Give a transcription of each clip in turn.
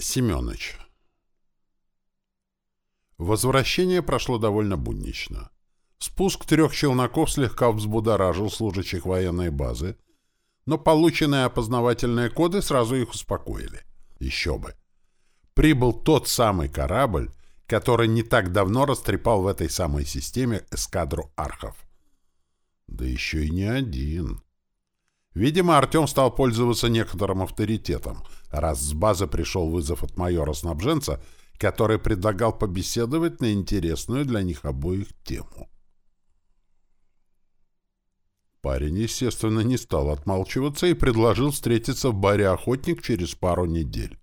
Семёныч. Возвращение прошло довольно буднично. Спуск трех челноков слегка взбудоражил служащих военной базы, но полученные опознавательные коды сразу их успокоили. Еще бы. Прибыл тот самый корабль, который не так давно растрепал в этой самой системе эскадру архов. Да еще и не один. Видимо, Артем стал пользоваться некоторым авторитетом, раз с базы пришел вызов от майора-снабженца, который предлагал побеседовать на интересную для них обоих тему. Парень, естественно, не стал отмалчиваться и предложил встретиться в баре «Охотник» через пару недель.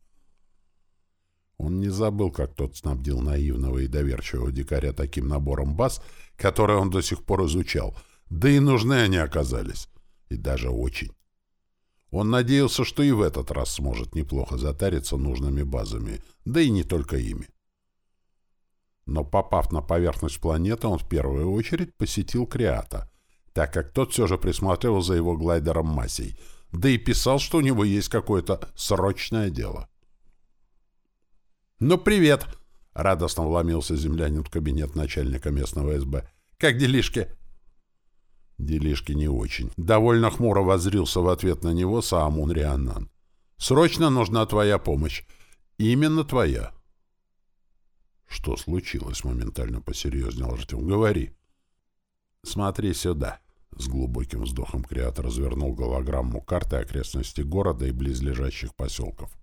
Он не забыл, как тот снабдил наивного и доверчивого дикаря таким набором баз, который он до сих пор изучал, да и нужны они оказались и даже очень. Он надеялся, что и в этот раз сможет неплохо затариться нужными базами, да и не только ими. Но попав на поверхность планеты, он в первую очередь посетил Креата, так как тот все же присматривал за его глайдером Массей, да и писал, что у него есть какое-то срочное дело. «Ну, привет!» — радостно вломился землянин в кабинет начальника местного СБ. «Как делишки?» Делишки не очень. Довольно хмуро воззрился в ответ на него Саамун Рианнан. «Срочно нужна твоя помощь. Именно твоя». «Что случилось?» — моментально посерьезнел Артем. «Говори». «Смотри сюда». С глубоким вздохом Креатор развернул голограмму карты окрестностей города и близлежащих поселков.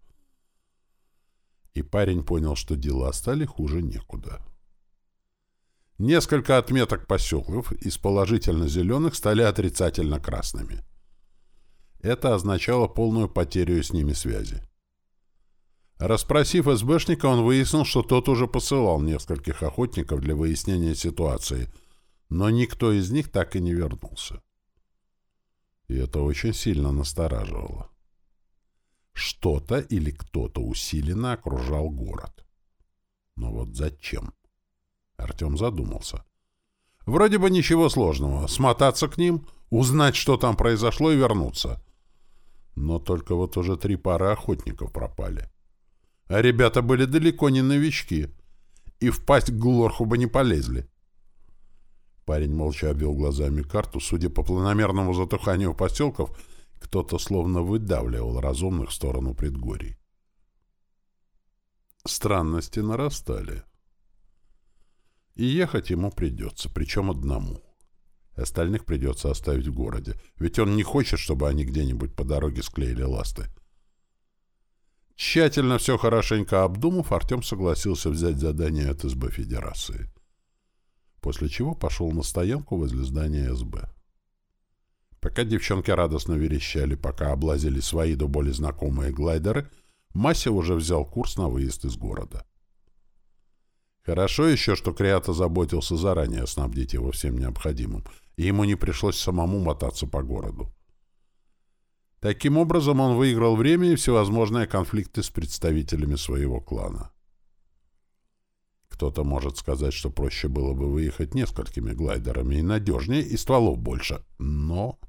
И парень понял, что дела стали хуже некуда. Несколько отметок поселков из положительно-зеленых стали отрицательно-красными. Это означало полную потерю с ними связи. Распросив СБшника, он выяснил, что тот уже посылал нескольких охотников для выяснения ситуации, но никто из них так и не вернулся. И это очень сильно настораживало. Что-то или кто-то усиленно окружал город. Но вот зачем? Артем задумался. Вроде бы ничего сложного. Смотаться к ним, узнать, что там произошло, и вернуться. Но только вот уже три пары охотников пропали. А ребята были далеко не новички. И в пасть к Глорху бы не полезли. Парень молча обвел глазами карту. Судя по планомерному затуханию поселков, кто-то словно выдавливал разумных в сторону предгорий. Странности нарастали. И ехать ему придется, причем одному. Остальных придется оставить в городе, ведь он не хочет, чтобы они где-нибудь по дороге склеили ласты. Тщательно все хорошенько обдумав, Артем согласился взять задание от СБ Федерации. После чего пошел на стоянку возле здания СБ. Пока девчонки радостно верещали, пока облазили свои до боли знакомые глайдеры, Мася уже взял курс на выезд из города. Хорошо еще, что Креата заботился заранее снабдить его всем необходимым, и ему не пришлось самому мотаться по городу. Таким образом, он выиграл время и всевозможные конфликты с представителями своего клана. Кто-то может сказать, что проще было бы выехать несколькими глайдерами и надежнее, и стволов больше. Но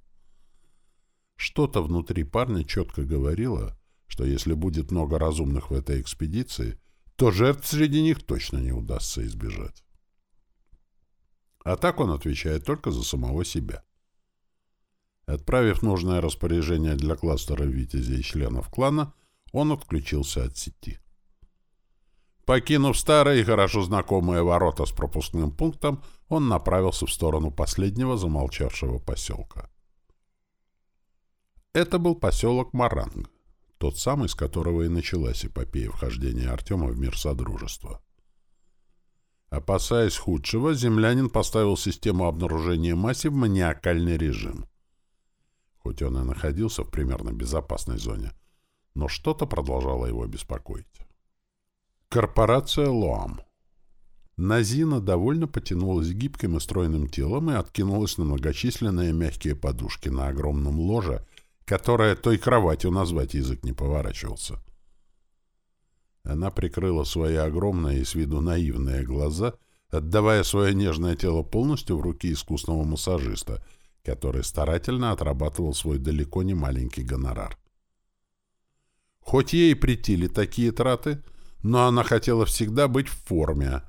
что-то внутри парня четко говорило, что если будет много разумных в этой экспедиции, то жертв среди них точно не удастся избежать. А так он отвечает только за самого себя. Отправив нужное распоряжение для кластера «Витязя» и членов клана, он отключился от сети. Покинув старые и хорошо знакомые ворота с пропускным пунктом, он направился в сторону последнего замолчавшего поселка. Это был поселок Маранг тот самый, с которого и началась эпопея вхождения Артема в мир Содружества. Опасаясь худшего, землянин поставил систему обнаружения массе в маниакальный режим. Хоть он и находился в примерно безопасной зоне, но что-то продолжало его беспокоить. Корпорация «Лоам». Назина довольно потянулась гибким и стройным телом и откинулась на многочисленные мягкие подушки на огромном ложе, которая той кроватью назвать язык не поворачивался. Она прикрыла свои огромные и с виду наивные глаза, отдавая свое нежное тело полностью в руки искусного массажиста, который старательно отрабатывал свой далеко не маленький гонорар. Хоть ей притили такие траты, но она хотела всегда быть в форме,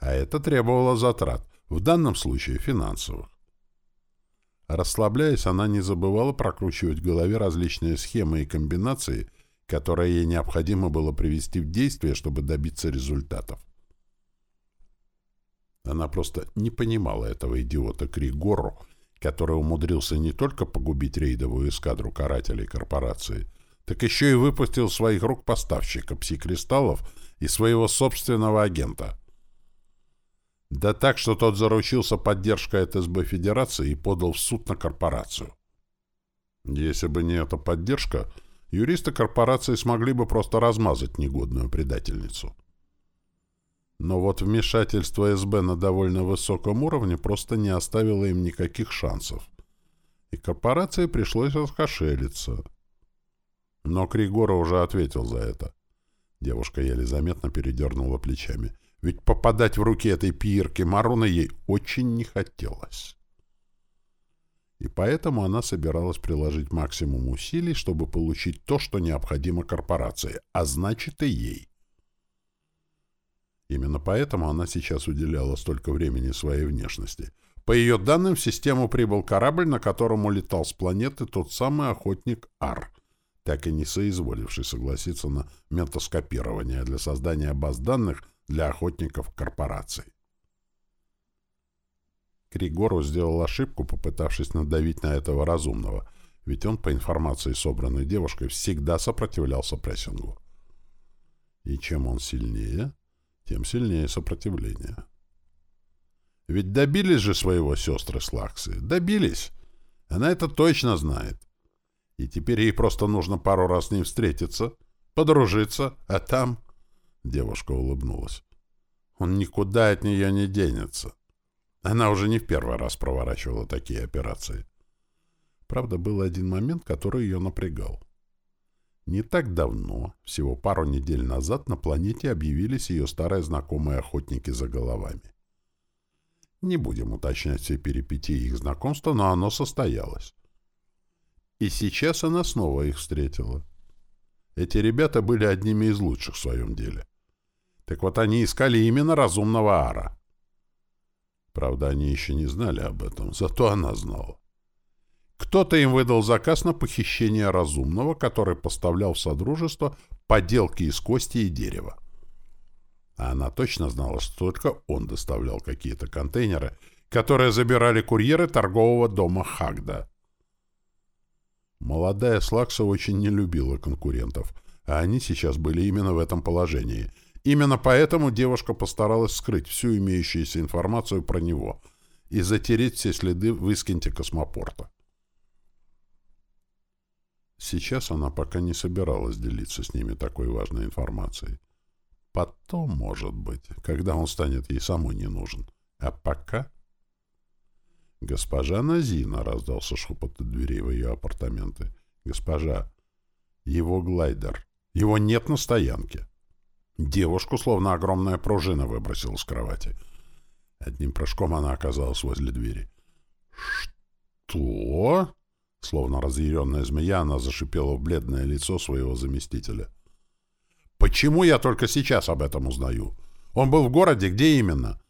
а это требовало затрат, в данном случае финансовых. Расслабляясь, она не забывала прокручивать в голове различные схемы и комбинации, которые ей необходимо было привести в действие, чтобы добиться результатов. Она просто не понимала этого идиота Кригору, который умудрился не только погубить рейдовую эскадру карателей корпорации, так еще и выпустил своих рук поставщика пси-кристаллов и своего собственного агента. Да так, что тот заручился поддержкой от СБ Федерации и подал в суд на корпорацию. Если бы не эта поддержка, юристы корпорации смогли бы просто размазать негодную предательницу. Но вот вмешательство СБ на довольно высоком уровне просто не оставило им никаких шансов. И корпорации пришлось раскошелиться. Но Кригора уже ответил за это. Девушка еле заметно передернула плечами. Ведь попадать в руки этой пиерки Маруна ей очень не хотелось. И поэтому она собиралась приложить максимум усилий, чтобы получить то, что необходимо корпорации, а значит и ей. Именно поэтому она сейчас уделяла столько времени своей внешности. По ее данным, в систему прибыл корабль, на котором улетал с планеты тот самый охотник Ар, так и не соизволивший согласиться на ментоскопирование для создания баз данных для охотников корпораций. Кригору сделал ошибку, попытавшись надавить на этого разумного, ведь он, по информации, собранной девушкой, всегда сопротивлялся прессингу. И чем он сильнее, тем сильнее сопротивление. Ведь добились же своего сестры Слаксы. Добились. Она это точно знает. И теперь ей просто нужно пару раз с ним встретиться, подружиться, а там... Девушка улыбнулась. Он никуда от нее не денется. Она уже не в первый раз проворачивала такие операции. Правда, был один момент, который ее напрягал. Не так давно, всего пару недель назад, на планете объявились ее старые знакомые охотники за головами. Не будем уточнять все перипетии их знакомства, но оно состоялось. И сейчас она снова их встретила. Эти ребята были одними из лучших в своем деле. Так вот, они искали именно разумного ара. Правда, они еще не знали об этом, зато она знала. Кто-то им выдал заказ на похищение разумного, который поставлял в Содружество поделки из кости и дерева. А она точно знала, что только он доставлял какие-то контейнеры, которые забирали курьеры торгового дома Хагда. Молодая Слакса очень не любила конкурентов, а они сейчас были именно в этом положении. Именно поэтому девушка постаралась скрыть всю имеющуюся информацию про него и затереть все следы в Искенте космопорта. Сейчас она пока не собиралась делиться с ними такой важной информацией. Потом, может быть, когда он станет ей самой не нужен. А пока... «Госпожа Назина!» — раздался шепот от дверей в ее апартаменты. «Госпожа! Его глайдер! Его нет на стоянке!» Девушку, словно огромная пружина, выбросила с кровати. Одним прыжком она оказалась возле двери. «Что?» Словно разъяренная змея, она зашипела в бледное лицо своего заместителя. «Почему я только сейчас об этом узнаю? Он был в городе? Где именно?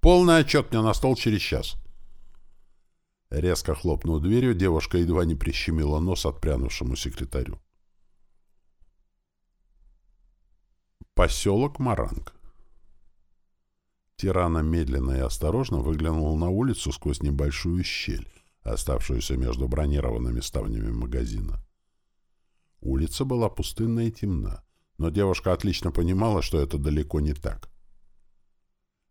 Полный отчет мне на стол через час». Резко хлопнув дверью, девушка едва не прищемила нос отпрянувшему секретарю. Поселок Маранг Тирана медленно и осторожно выглянул на улицу сквозь небольшую щель, оставшуюся между бронированными ставнями магазина. Улица была пустынна и темна, но девушка отлично понимала, что это далеко не так.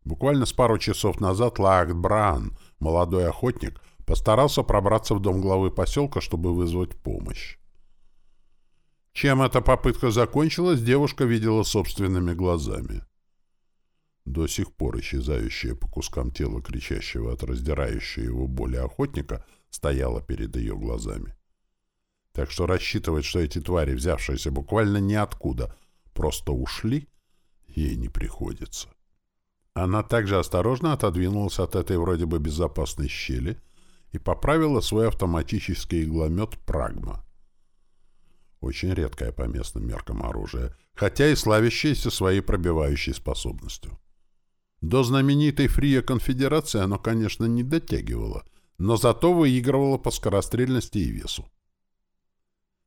Буквально с пару часов назад Лаакт Бран, молодой охотник, постарался пробраться в дом главы поселка, чтобы вызвать помощь. Чем эта попытка закончилась, девушка видела собственными глазами. До сих пор исчезающее по кускам тела кричащего от раздирающей его боли охотника стояло перед ее глазами. Так что рассчитывать, что эти твари, взявшиеся буквально ниоткуда, просто ушли, ей не приходится. Она также осторожно отодвинулась от этой вроде бы безопасной щели и поправила свой автоматический игломет «Прагма». Очень редкое по местным меркам оружие, хотя и славящееся своей пробивающей способностью. До знаменитой Фрия Конфедерации оно, конечно, не дотягивало, но зато выигрывало по скорострельности и весу.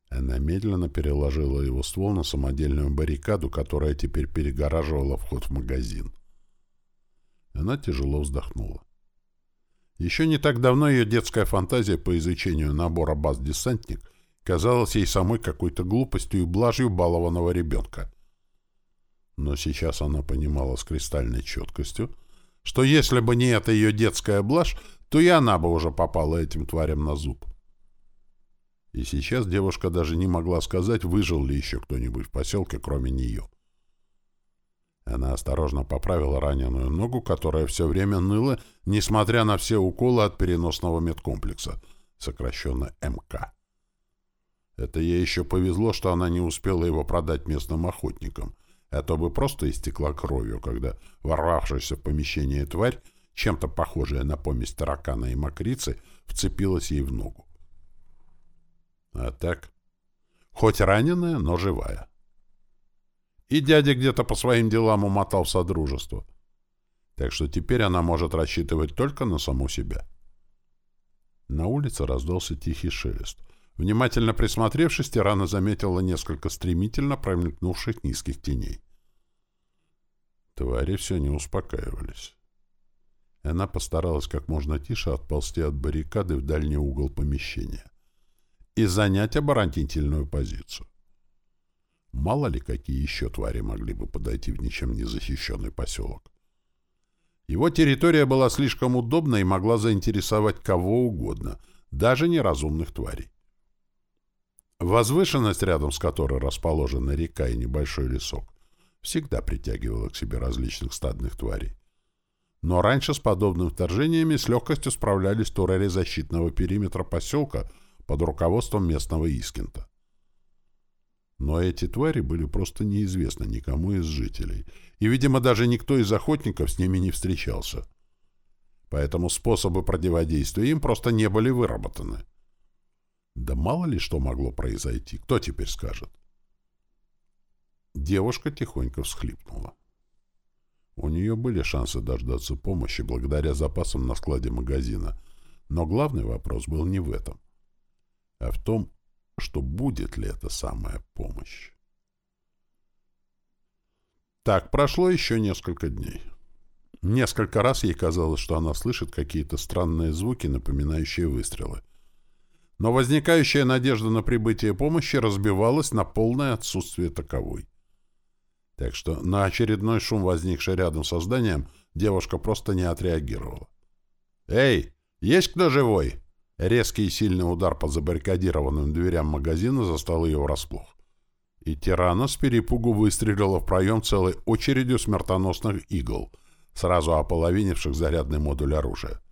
Она медленно переложила его ствол на самодельную баррикаду, которая теперь перегораживала вход в магазин. Она тяжело вздохнула. Еще не так давно ее детская фантазия по изучению набора баз «Десантник» казалась ей самой какой-то глупостью и блажью балованного ребенка. Но сейчас она понимала с кристальной четкостью, что если бы не эта ее детская блажь, то и она бы уже попала этим тварям на зуб. И сейчас девушка даже не могла сказать, выжил ли еще кто-нибудь в поселке, кроме нее. Она осторожно поправила раненую ногу, которая все время ныла, несмотря на все уколы от переносного медкомплекса, сокращенно МК. Это ей еще повезло, что она не успела его продать местным охотникам, а то бы просто истекла кровью, когда ворвавшаяся в помещение тварь, чем-то похожая на помесь таракана и мокрицы, вцепилась ей в ногу. А так, хоть раненая, но живая. И дядя где-то по своим делам умотал в содружество. Так что теперь она может рассчитывать только на саму себя. На улице раздался тихий шелест. Внимательно присмотревшись, Тирана заметила несколько стремительно промелькнувших низких теней. Твари все не успокаивались. Она постаралась как можно тише отползти от баррикады в дальний угол помещения и занять оборонительную позицию. Мало ли, какие еще твари могли бы подойти в ничем не защищенный поселок. Его территория была слишком удобна и могла заинтересовать кого угодно, даже неразумных тварей. Возвышенность, рядом с которой расположена река и небольшой лесок, всегда притягивала к себе различных стадных тварей. Но раньше с подобными вторжениями с легкостью справлялись турели защитного периметра поселка — под руководством местного Искента. Но эти твари были просто неизвестны никому из жителей, и, видимо, даже никто из охотников с ними не встречался. Поэтому способы противодействия им просто не были выработаны. Да мало ли что могло произойти, кто теперь скажет? Девушка тихонько всхлипнула. У нее были шансы дождаться помощи благодаря запасам на складе магазина, но главный вопрос был не в этом а в том, что будет ли эта самая помощь. Так прошло еще несколько дней. Несколько раз ей казалось, что она слышит какие-то странные звуки, напоминающие выстрелы. Но возникающая надежда на прибытие помощи разбивалась на полное отсутствие таковой. Так что на очередной шум, возникший рядом со зданием, девушка просто не отреагировала. «Эй, есть кто живой?» Резкий и сильный удар по забаррикадированным дверям магазина застал ее врасплох. И тирана с перепугу выстрелила в проем целой очередью смертоносных игл, сразу ополовинивших зарядный модуль оружия.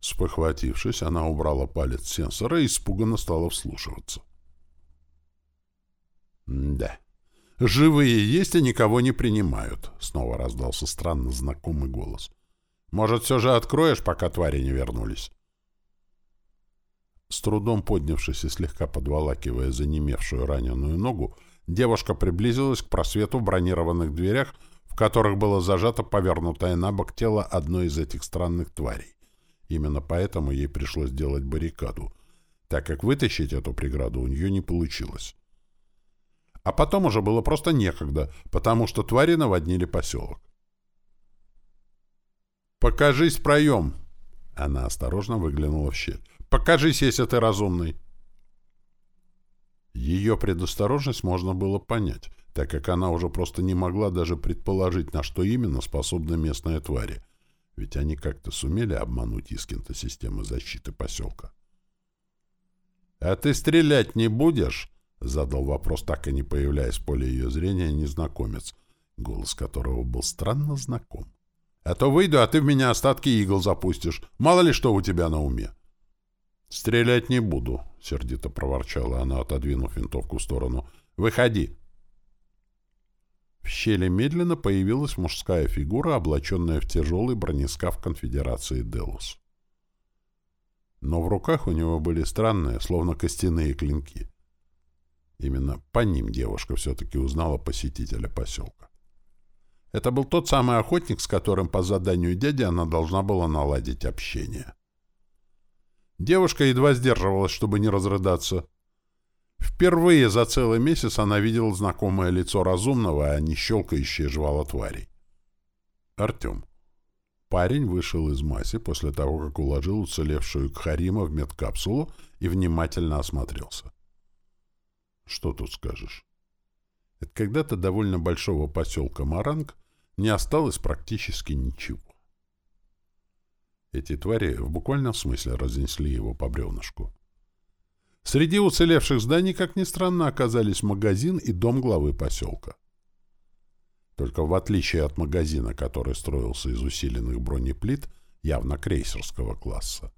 Спохватившись, она убрала палец сенсора и испуганно стала вслушиваться. «Да. Живые есть и никого не принимают», — снова раздался странно знакомый голос. «Может, все же откроешь, пока твари не вернулись?» С трудом поднявшись и слегка подволакивая занемевшую раненую ногу, девушка приблизилась к просвету в бронированных дверях, в которых было зажато повернутое на бок тело одной из этих странных тварей. Именно поэтому ей пришлось делать баррикаду, так как вытащить эту преграду у нее не получилось. А потом уже было просто некогда, потому что твари наводнили поселок. «Покажись проем!» Она осторожно выглянула в щель. Покажись, если ты разумный. Ее предосторожность можно было понять, так как она уже просто не могла даже предположить, на что именно способны местные твари, ведь они как-то сумели обмануть Искинта системы защиты поселка. «А ты стрелять не будешь?» — задал вопрос, так и не появляясь в поле ее зрения, незнакомец, голос которого был странно знаком. «А то выйду, а ты в меня остатки игл запустишь. Мало ли что у тебя на уме». «Стрелять не буду», — сердито проворчала она, отодвинув винтовку в сторону. «Выходи!» В щели медленно появилась мужская фигура, облаченная в тяжелый бронескаф конфедерации Делус. Но в руках у него были странные, словно костяные клинки. Именно по ним девушка все-таки узнала посетителя поселка. Это был тот самый охотник, с которым по заданию дяди она должна была наладить общение. Девушка едва сдерживалась, чтобы не разрыдаться. Впервые за целый месяц она видела знакомое лицо разумного, а не щелкающее жвало тварей. Артем. Парень вышел из масси после того, как уложил уцелевшую Кхарима в медкапсулу и внимательно осмотрелся. Что тут скажешь? От когда-то довольно большого поселка Маранг не осталось практически ничего. Эти твари в буквальном смысле разнесли его по бревнышку. Среди уцелевших зданий, как ни странно, оказались магазин и дом главы поселка. Только в отличие от магазина, который строился из усиленных бронеплит, явно крейсерского класса,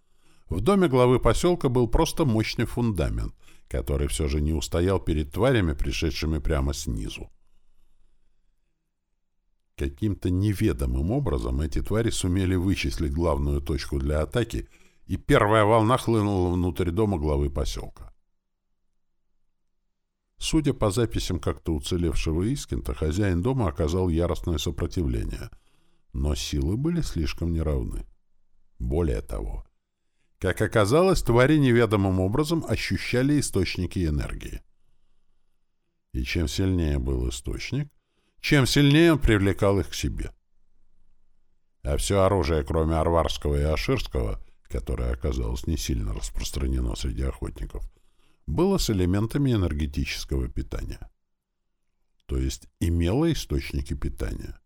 в доме главы поселка был просто мощный фундамент, который все же не устоял перед тварями, пришедшими прямо снизу. Каким-то неведомым образом эти твари сумели вычислить главную точку для атаки, и первая волна хлынула внутрь дома главы поселка. Судя по записям как-то уцелевшего Искинта, хозяин дома оказал яростное сопротивление, но силы были слишком неравны. Более того, как оказалось, твари неведомым образом ощущали источники энергии. И чем сильнее был источник, чем сильнее он привлекал их к себе. А все оружие, кроме арварского и аширского, которое оказалось не сильно распространено среди охотников, было с элементами энергетического питания. То есть имело источники питания.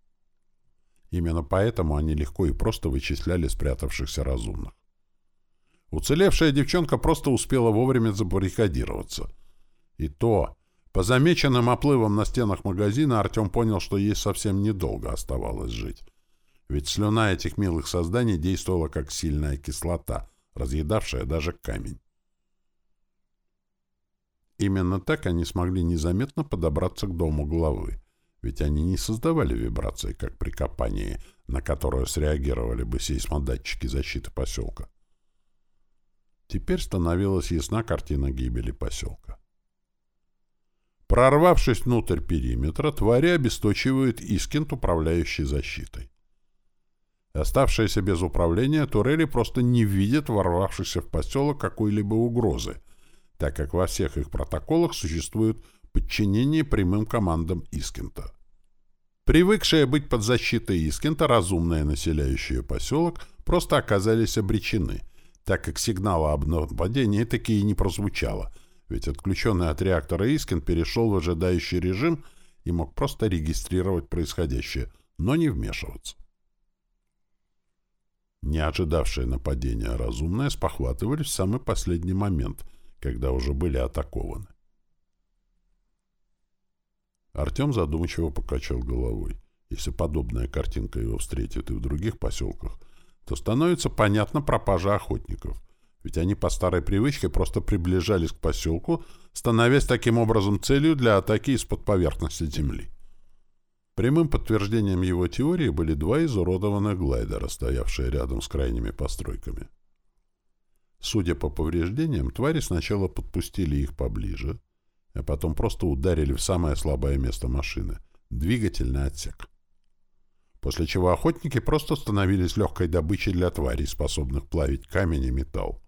Именно поэтому они легко и просто вычисляли спрятавшихся разумных. Уцелевшая девчонка просто успела вовремя забаррикадироваться. И то, по замеченным оплывам на стенах магазина, Артем понял, что ей совсем недолго оставалось жить. Ведь слюна этих милых созданий действовала как сильная кислота, разъедавшая даже камень. Именно так они смогли незаметно подобраться к дому главы, ведь они не создавали вибрации, как при копании, на которую среагировали бы сейсмодатчики защиты поселка. Теперь становилась ясна картина гибели поселка. Прорвавшись внутрь периметра, твари обесточивают Искент, управляющий защитой. Оставшиеся без управления турели просто не видят ворвавшихся в поселок какой-либо угрозы, так как во всех их протоколах существует подчинение прямым командам Искента. Привыкшие быть под защитой Искента разумные населяющие поселок просто оказались обречены – так как сигнала об нападении таки и не прозвучало, ведь отключенный от реактора Искин перешел в ожидающий режим и мог просто регистрировать происходящее, но не вмешиваться. Не ожидавшие нападения разумные спохватывались в самый последний момент, когда уже были атакованы. Артем задумчиво покачал головой. Если подобная картинка его встретит и в других поселках, то становится понятна пропажа охотников. Ведь они по старой привычке просто приближались к поселку, становясь таким образом целью для атаки из-под поверхности земли. Прямым подтверждением его теории были два изуродованных глайдера, стоявшие рядом с крайними постройками. Судя по повреждениям, твари сначала подпустили их поближе, а потом просто ударили в самое слабое место машины — двигательный отсек после чего охотники просто становились легкой добычей для тварей, способных плавить камень и металл.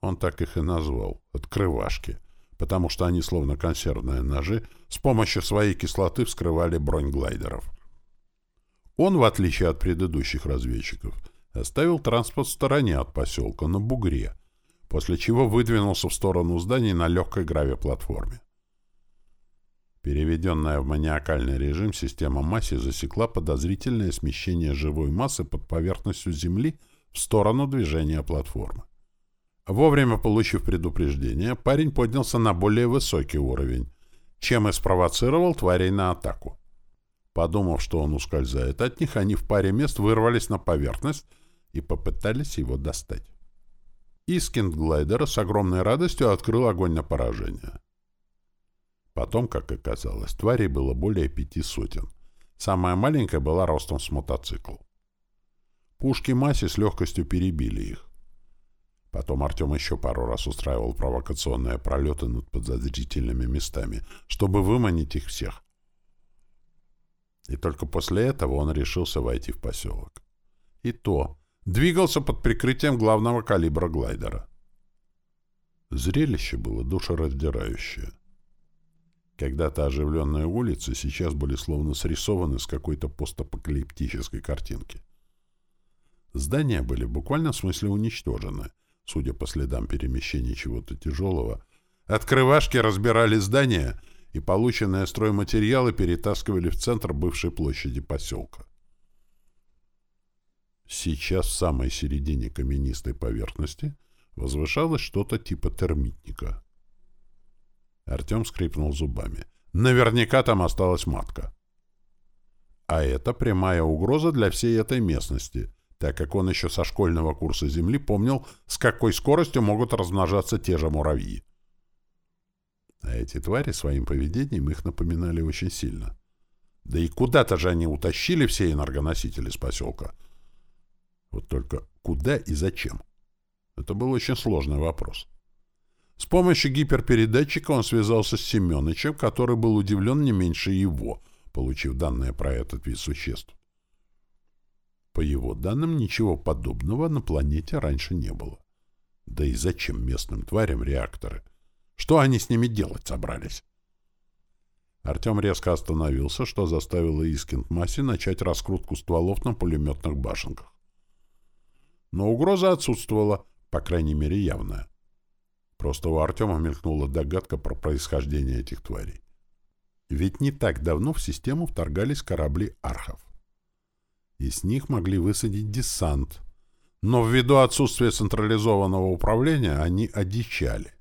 Он так их и назвал — «открывашки», потому что они, словно консервные ножи, с помощью своей кислоты вскрывали бронь глайдеров. Он, в отличие от предыдущих разведчиков, оставил транспорт в стороне от поселка, на бугре, после чего выдвинулся в сторону зданий на легкой гравиплатформе. Переведенная в маниакальный режим, система масси засекла подозрительное смещение живой массы под поверхностью Земли в сторону движения платформы. Вовремя получив предупреждение, парень поднялся на более высокий уровень, чем и спровоцировал тварей на атаку. Подумав, что он ускользает от них, они в паре мест вырвались на поверхность и попытались его достать. Искинд глайдера с огромной радостью открыл огонь на поражение. Потом, как оказалось, тварей было более пяти сотен. Самая маленькая была ростом с мотоцикл. Пушки массе с легкостью перебили их. Потом Артем еще пару раз устраивал провокационные пролеты над подозрительными местами, чтобы выманить их всех. И только после этого он решился войти в поселок. И то двигался под прикрытием главного калибра глайдера. Зрелище было душераздирающее. Когда-то оживленные улицы сейчас были словно срисованы с какой-то постапокалиптической картинки. Здания были в буквальном смысле уничтожены, судя по следам перемещения чего-то тяжелого. Открывашки разбирали здания и полученные стройматериалы перетаскивали в центр бывшей площади поселка. Сейчас в самой середине каменистой поверхности возвышалось что-то типа термитника. Артем скрипнул зубами. Наверняка там осталась матка. А это прямая угроза для всей этой местности, так как он еще со школьного курса Земли помнил, с какой скоростью могут размножаться те же муравьи. А эти твари своим поведением их напоминали очень сильно. Да и куда-то же они утащили все энергоносители с поселка. Вот только куда и зачем? Это был очень сложный вопрос. С помощью гиперпередатчика он связался с Семеновичем, который был удивлен не меньше его, получив данные про этот вид существ. По его данным, ничего подобного на планете раньше не было. Да и зачем местным тварям реакторы? Что они с ними делать собрались? Артем резко остановился, что заставило Искинд Масси начать раскрутку стволов на пулеметных башенках. Но угроза отсутствовала, по крайней мере явная. Просто у Артема мелькнула догадка про происхождение этих тварей. Ведь не так давно в систему вторгались корабли архов. И с них могли высадить десант. Но ввиду отсутствия централизованного управления они одичали.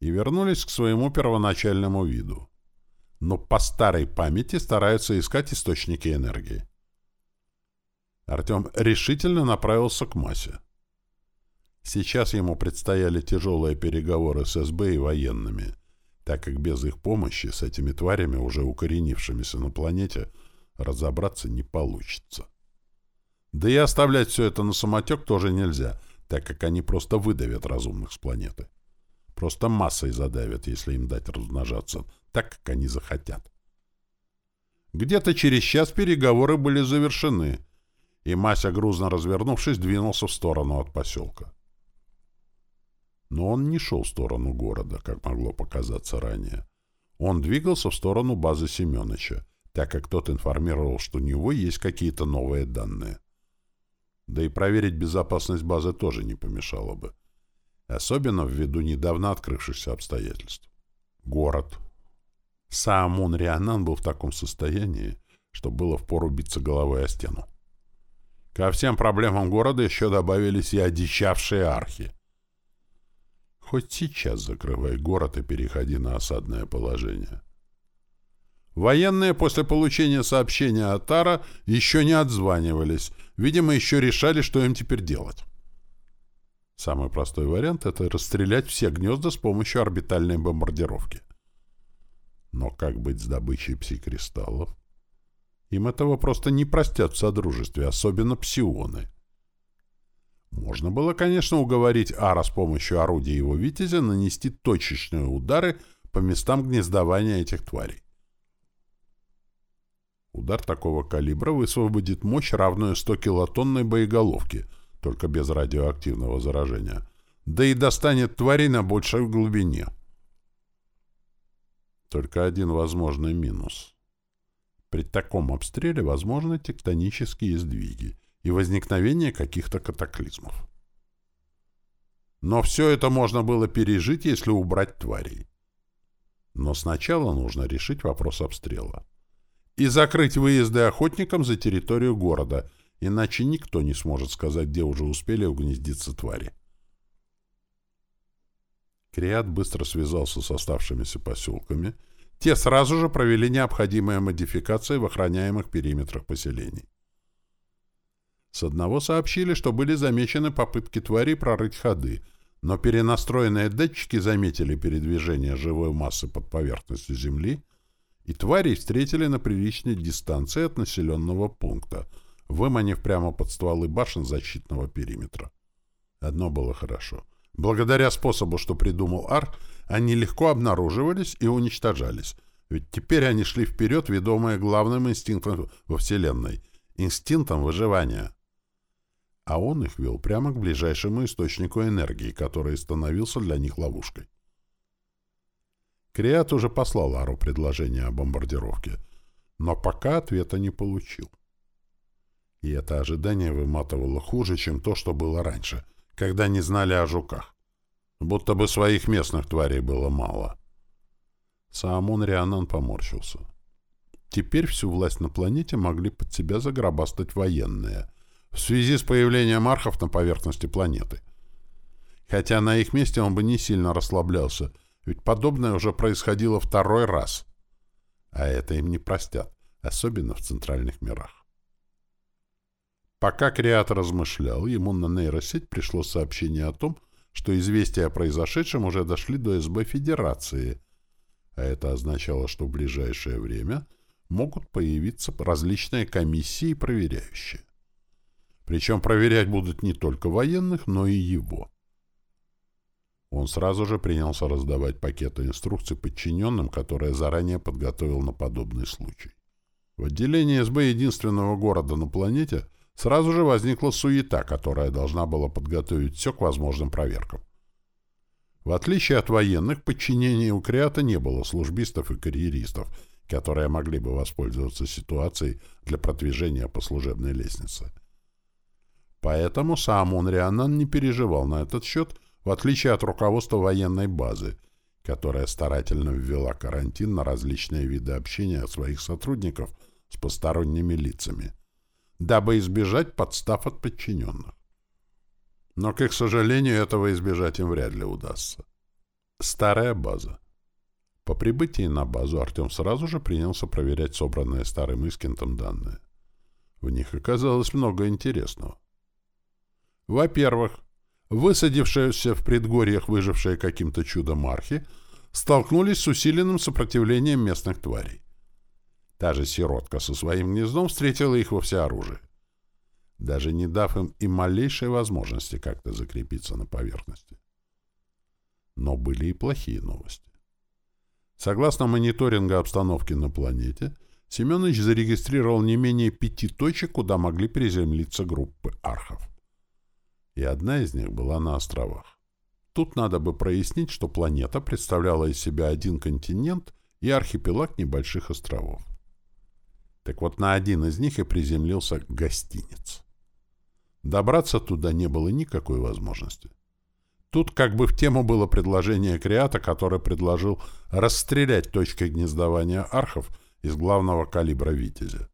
И вернулись к своему первоначальному виду. Но по старой памяти стараются искать источники энергии. Артем решительно направился к массе. Сейчас ему предстояли тяжелые переговоры с СБ и военными, так как без их помощи с этими тварями, уже укоренившимися на планете, разобраться не получится. Да и оставлять все это на самотек тоже нельзя, так как они просто выдавят разумных с планеты. Просто массой задавят, если им дать размножаться, так как они захотят. Где-то через час переговоры были завершены, и Мася, грузно развернувшись, двинулся в сторону от поселка. Но он не шел в сторону города, как могло показаться ранее. Он двигался в сторону базы Семеновича, так как тот информировал, что у него есть какие-то новые данные. Да и проверить безопасность базы тоже не помешало бы. Особенно ввиду недавно открывшихся обстоятельств. Город. Саамун Рианан был в таком состоянии, что было впору биться головой о стену. Ко всем проблемам города еще добавились и одичавшие архи. Хоть сейчас закрывай город и переходи на осадное положение. Военные после получения сообщения от Тара еще не отзванивались. Видимо, еще решали, что им теперь делать. Самый простой вариант — это расстрелять все гнезда с помощью орбитальной бомбардировки. Но как быть с добычей пси-кристаллов? Им этого просто не простят в Содружестве, особенно псионы. Можно было, конечно, уговорить Ара с помощью орудия его «Витязя» нанести точечные удары по местам гнездования этих тварей. Удар такого калибра высвободит мощь, равную 100 килотонной боеголовке, только без радиоактивного заражения, да и достанет тварей на большей глубине. Только один возможный минус. При таком обстреле возможны тектонические сдвиги — и возникновение каких-то катаклизмов. Но все это можно было пережить, если убрать тварей. Но сначала нужно решить вопрос обстрела. И закрыть выезды охотникам за территорию города, иначе никто не сможет сказать, где уже успели угнездиться твари. Криат быстро связался с оставшимися поселками. Те сразу же провели необходимые модификации в охраняемых периметрах поселений. С одного сообщили, что были замечены попытки тварей прорыть ходы, но перенастроенные датчики заметили передвижение живой массы под поверхностью Земли, и тварей встретили на приличной дистанции от населенного пункта, выманив прямо под стволы башен защитного периметра. Одно было хорошо. Благодаря способу, что придумал Ар, они легко обнаруживались и уничтожались, ведь теперь они шли вперед, ведомые главным инстинктом во Вселенной — инстинктом выживания. А он их вел прямо к ближайшему источнику энергии, который становился для них ловушкой. Криат уже послал Ару предложение о бомбардировке, но пока ответа не получил. И это ожидание выматывало хуже, чем то, что было раньше, когда не знали о жуках. Будто бы своих местных тварей было мало. Саамон Рианан поморщился. Теперь всю власть на планете могли под себя загробастать военные в связи с появлением архов на поверхности планеты. Хотя на их месте он бы не сильно расслаблялся, ведь подобное уже происходило второй раз. А это им не простят, особенно в центральных мирах. Пока Креатор размышлял, ему на нейросеть пришло сообщение о том, что известия о произошедшем уже дошли до СБ Федерации, а это означало, что в ближайшее время могут появиться различные комиссии проверяющие. Причем проверять будут не только военных, но и его. Он сразу же принялся раздавать пакеты инструкций подчиненным, которые заранее подготовил на подобный случай. В отделении СБ единственного города на планете – Сразу же возникла суета, которая должна была подготовить все к возможным проверкам. В отличие от военных, подчинения у Криата не было службистов и карьеристов, которые могли бы воспользоваться ситуацией для продвижения по служебной лестнице. Поэтому сам Унрианан не переживал на этот счет, в отличие от руководства военной базы, которая старательно ввела карантин на различные виды общения своих сотрудников с посторонними лицами дабы избежать подстав от подчиненных. Но, к их сожалению, этого избежать им вряд ли удастся. Старая база. По прибытии на базу Артем сразу же принялся проверять собранные старым Искентом данные. В них оказалось много интересного. Во-первых, высадившиеся в предгорьях выжившие каким-то чудом архи столкнулись с усиленным сопротивлением местных тварей. Та же сиротка со своим гнездом встретила их во всеоружии, даже не дав им и малейшей возможности как-то закрепиться на поверхности. Но были и плохие новости. Согласно мониторингу обстановки на планете, Семенович зарегистрировал не менее пяти точек, куда могли приземлиться группы архов. И одна из них была на островах. Тут надо бы прояснить, что планета представляла из себя один континент и архипелаг небольших островов. Так вот, на один из них и приземлился гостиниц. Добраться туда не было никакой возможности. Тут как бы в тему было предложение Криата, который предложил расстрелять точкой гнездования архов из главного калибра «Витязя».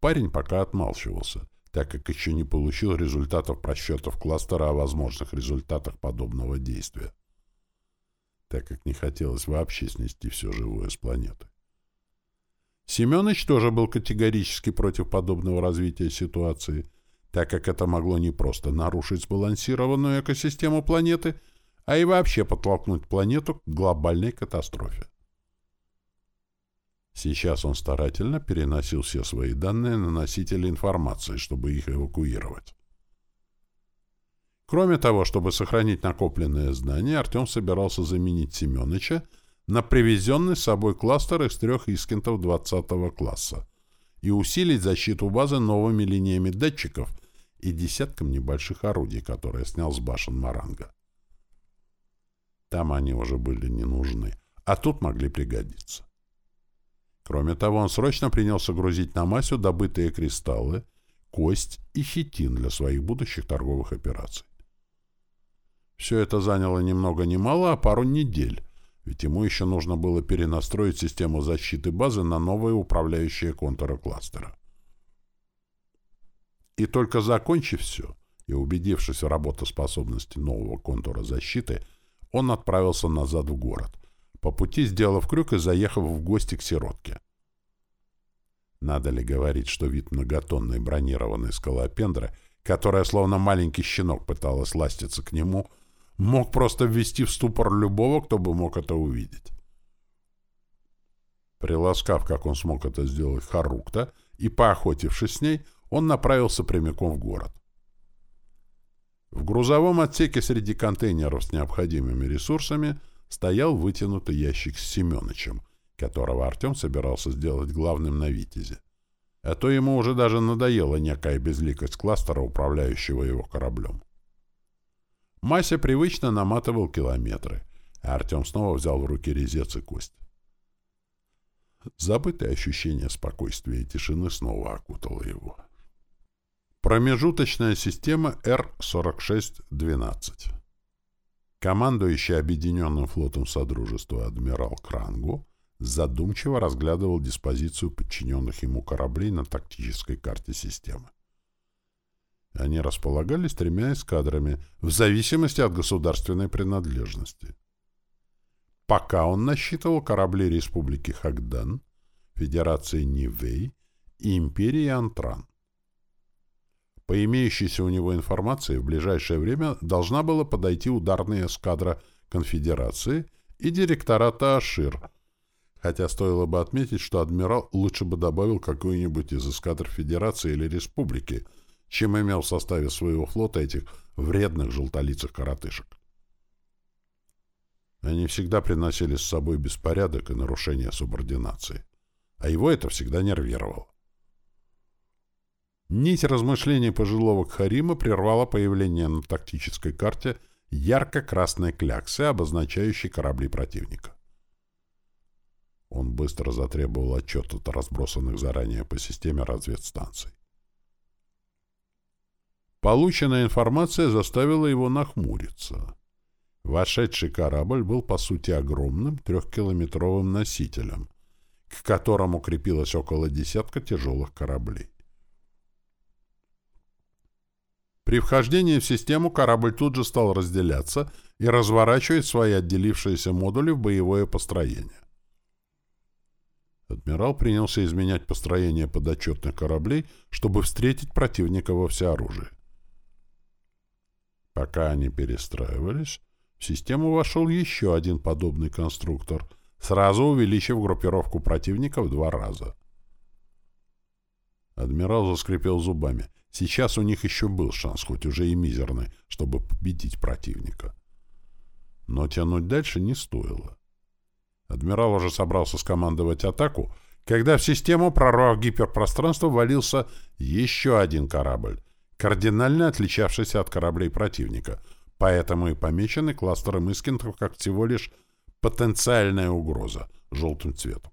Парень пока отмалчивался, так как еще не получил результатов просчетов кластера о возможных результатах подобного действия, так как не хотелось вообще снести все живое с планеты. Семенович тоже был категорически против подобного развития ситуации, так как это могло не просто нарушить сбалансированную экосистему планеты, а и вообще подтолкнуть планету к глобальной катастрофе. Сейчас он старательно переносил все свои данные на носители информации, чтобы их эвакуировать. Кроме того, чтобы сохранить накопленные знания, Артем собирался заменить Семеновича на привезенный с собой кластер из трех искентов 20 класса и усилить защиту базы новыми линиями датчиков и десятком небольших орудий, которые снял с башен Маранга. Там они уже были не нужны, а тут могли пригодиться. Кроме того, он срочно принялся грузить на Масю добытые кристаллы, кость и хитин для своих будущих торговых операций. Все это заняло ни много ни мало, а пару недель, ведь ему еще нужно было перенастроить систему защиты базы на новые управляющие контуры кластера. И только закончив все и убедившись в работоспособности нового контура защиты, он отправился назад в город, по пути сделав крюк и заехав в гости к сиротке. Надо ли говорить, что вид многотонной бронированной скалопендры, которая словно маленький щенок пыталась ластиться к нему, мог просто ввести в ступор любого, кто бы мог это увидеть. Приласкав, как он смог это сделать, Харукта, и поохотившись с ней, он направился прямиком в город. В грузовом отсеке среди контейнеров с необходимыми ресурсами стоял вытянутый ящик с Семёнычем, которого Артем собирался сделать главным на «Витязе». А то ему уже даже надоела некая безликость кластера, управляющего его кораблем. Мася привычно наматывал километры, а Артем снова взял в руки резец и кость. Забытое ощущение спокойствия и тишины снова окутало его. Промежуточная система Р-46-12 Командующий Объединенным флотом Содружества адмирал Крангу задумчиво разглядывал диспозицию подчиненных ему кораблей на тактической карте системы. Они располагались тремя эскадрами в зависимости от государственной принадлежности. Пока он насчитывал корабли Республики Хагдан, Федерации Нивей и Империи Антран. По имеющейся у него информации, в ближайшее время должна была подойти ударная эскадра Конфедерации и директората Ашир, хотя стоило бы отметить, что адмирал лучше бы добавил какую-нибудь из эскадр Федерации или Республики, чем имел в составе своего флота этих вредных желтолицых коротышек. Они всегда приносили с собой беспорядок и нарушение субординации, а его это всегда нервировало. Нить размышлений пожилого Кхарима прервала появление на тактической карте ярко-красной кляксы, обозначающей корабли противника. Он быстро затребовал отчет от разбросанных заранее по системе разведстанций. Полученная информация заставила его нахмуриться. Вошедший корабль был, по сути, огромным трехкилометровым носителем, к которому крепилось около десятка тяжелых кораблей. При вхождении в систему корабль тут же стал разделяться и разворачивать свои отделившиеся модули в боевое построение. Адмирал принялся изменять построение подотчетных кораблей, чтобы встретить противника во всеоружии. Пока они перестраивались, в систему вошел еще один подобный конструктор, сразу увеличив группировку противника в два раза. Адмирал заскрипел зубами. Сейчас у них еще был шанс, хоть уже и мизерный, чтобы победить противника. Но тянуть дальше не стоило. Адмирал уже собрался скомандовать атаку, когда в систему, прорвав гиперпространство, валился еще один корабль, кардинально отличавшийся от кораблей противника, поэтому и помеченный кластером Искентов как всего лишь потенциальная угроза желтым цветом.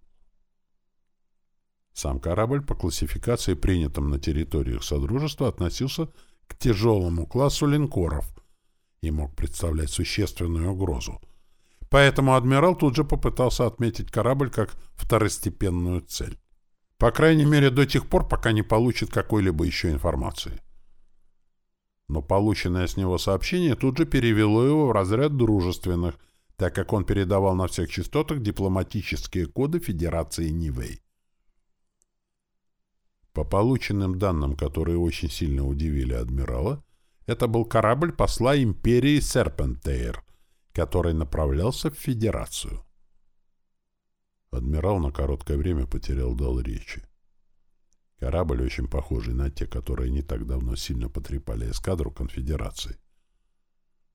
Сам корабль по классификации, принятым на территориях Содружества, относился к тяжелому классу линкоров и мог представлять существенную угрозу. Поэтому адмирал тут же попытался отметить корабль как второстепенную цель. По крайней мере, до тех пор, пока не получит какой-либо еще информации. Но полученное с него сообщение тут же перевело его в разряд дружественных, так как он передавал на всех частотах дипломатические коды Федерации Нивей. По полученным данным, которые очень сильно удивили адмирала, это был корабль посла империи Серпентейр, который направлялся в Федерацию. Адмирал на короткое время потерял дал речи. Корабль, очень похожий на те, которые не так давно сильно потрепали эскадру конфедерации.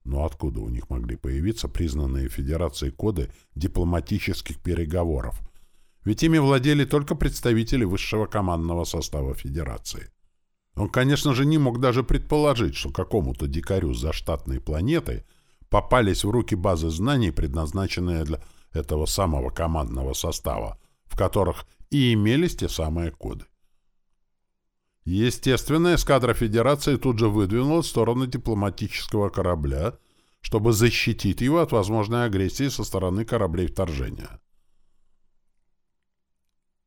Но откуда у них могли появиться признанные Федерацией коды дипломатических переговоров – ведь ими владели только представители высшего командного состава Федерации. Он, конечно же, не мог даже предположить, что какому-то дикарю с заштатной планеты попались в руки базы знаний, предназначенные для этого самого командного состава, в которых и имелись те самые коды. Естественно, эскадра Федерации тут же выдвинула сторону дипломатического корабля, чтобы защитить его от возможной агрессии со стороны кораблей вторжения.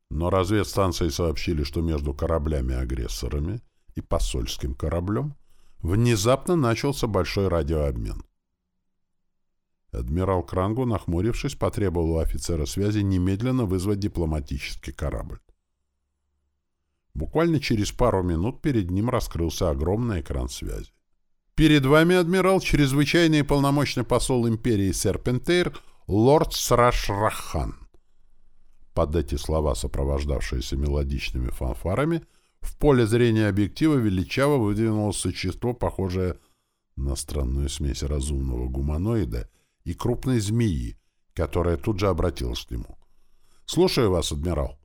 Но разведстанции сообщили, что между кораблями-агрессорами и посольским кораблем внезапно начался большой радиообмен. Адмирал Крангу, нахмурившись, потребовал у офицера связи немедленно вызвать дипломатический корабль. Буквально через пару минут перед ним раскрылся огромный экран связи. «Перед вами, адмирал, чрезвычайный и полномочный посол империи Серпентейр, лорд Срашрахан». Под эти слова, сопровождавшиеся мелодичными фанфарами, в поле зрения объектива величаво выдвинулось существо, похожее на странную смесь разумного гуманоида и крупной змеи, которая тут же обратилась к нему. «Слушаю вас, адмирал».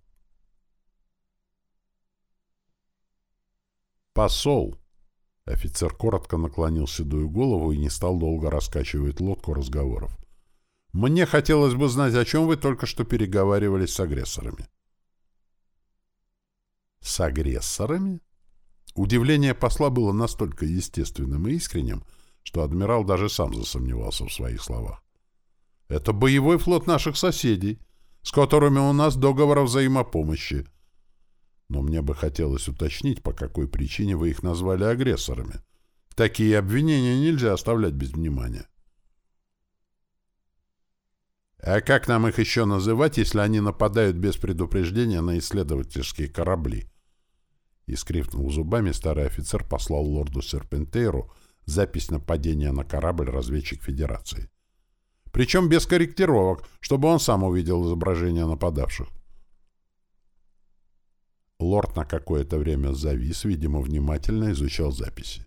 «Посол!» Офицер коротко наклонил седую голову и не стал долго раскачивать лодку разговоров. «Мне хотелось бы знать, о чем вы только что переговаривались с агрессорами». «С агрессорами?» Удивление посла было настолько естественным и искренним, что адмирал даже сам засомневался в своих словах. «Это боевой флот наших соседей, с которыми у нас договор о взаимопомощи. Но мне бы хотелось уточнить, по какой причине вы их назвали агрессорами. Такие обвинения нельзя оставлять без внимания». «А как нам их еще называть, если они нападают без предупреждения на исследовательские корабли?» И зубами, старый офицер послал лорду Серпентейру запись нападения на корабль-разведчик Федерации. Причем без корректировок, чтобы он сам увидел изображение нападавших. Лорд на какое-то время завис, видимо, внимательно изучал записи.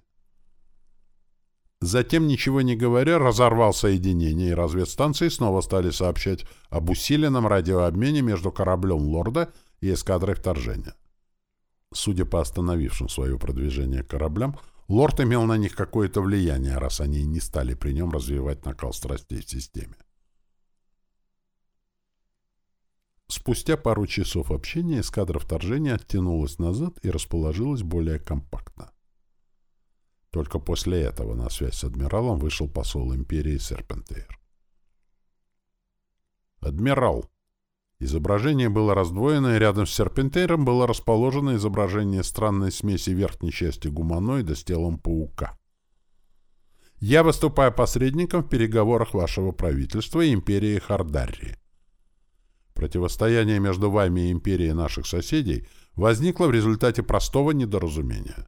Затем, ничего не говоря, разорвал соединение, и разведстанции снова стали сообщать об усиленном радиообмене между кораблем «Лорда» и эскадрой вторжения. Судя по остановившим свое продвижение кораблям, лорд имел на них какое-то влияние, раз они не стали при нем развивать накал страстей в системе. Спустя пару часов общения эскадра вторжения оттянулась назад и расположилась более компактно. Только после этого на связь с адмиралом вышел посол империи Серпентейр. «Адмирал!» Изображение было раздвоено, и рядом с серпентером было расположено изображение странной смеси верхней части гуманоида с телом паука. Я выступаю посредником в переговорах вашего правительства и империи Хардарри. Противостояние между вами и империей наших соседей возникло в результате простого недоразумения.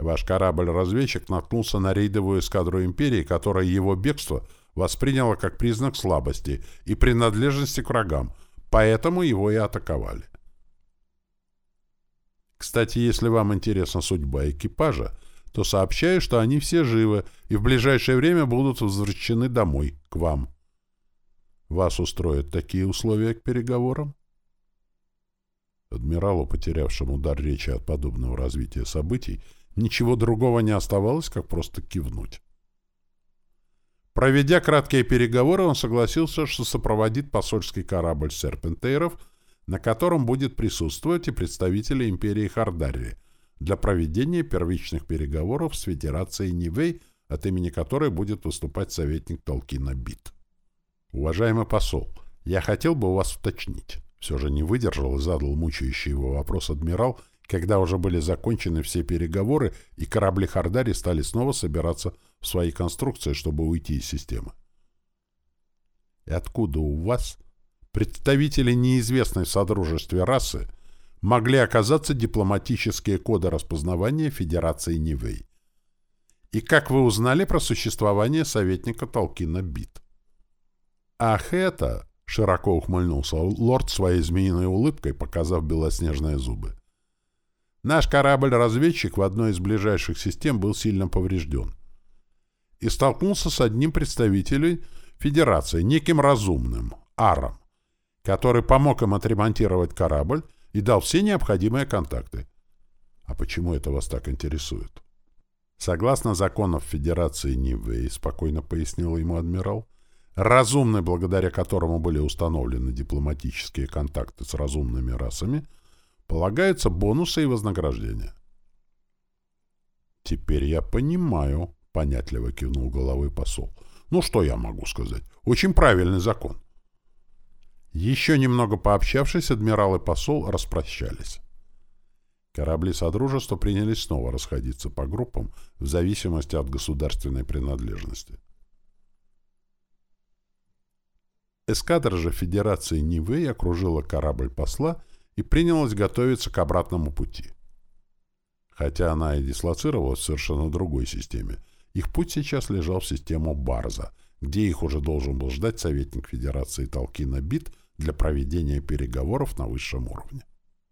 Ваш корабль-разведчик наткнулся на рейдовую эскадру империи, которая его бегство — восприняло как признак слабости и принадлежности к врагам, поэтому его и атаковали. Кстати, если вам интересна судьба экипажа, то сообщаю, что они все живы и в ближайшее время будут возвращены домой, к вам. Вас устроят такие условия к переговорам? Адмиралу, потерявшему дар речи от подобного развития событий, ничего другого не оставалось, как просто кивнуть. Проведя краткие переговоры, он согласился, что сопроводит посольский корабль «Серпентейров», на котором будет присутствовать и представители империи Хардарри для проведения первичных переговоров с Федерацией Нивей, от имени которой будет выступать советник Толкина Бит. «Уважаемый посол, я хотел бы у вас уточнить». Все же не выдержал и задал мучающий его вопрос адмирал, когда уже были закончены все переговоры и корабли Хардари стали снова собираться в свои конструкции, чтобы уйти из системы. И откуда у вас, представители неизвестной в Содружестве расы, могли оказаться дипломатические коды распознавания Федерации Нивей? И как вы узнали про существование советника Толкина Бит? Ах это, широко ухмыльнулся лорд своей змеиной улыбкой, показав белоснежные зубы. Наш корабль-разведчик в одной из ближайших систем был сильно поврежден и столкнулся с одним представителем Федерации, неким разумным, Аром, который помог им отремонтировать корабль и дал все необходимые контакты. А почему это вас так интересует? Согласно законам Федерации Нивэй, спокойно пояснил ему адмирал, разумный, благодаря которому были установлены дипломатические контакты с разумными расами, полагаются бонусы и вознаграждения. Теперь я понимаю, — понятливо кивнул головой посол. «Ну, что я могу сказать? Очень правильный закон». Еще немного пообщавшись, адмирал и посол распрощались. Корабли Содружества принялись снова расходиться по группам в зависимости от государственной принадлежности. Эскадра же Федерации Нивэй окружила корабль посла и принялась готовиться к обратному пути. Хотя она и дислоцировалась в совершенно другой системе, их путь сейчас лежал в систему Барза, где их уже должен был ждать советник Федерации Толкина Бит для проведения переговоров на высшем уровне.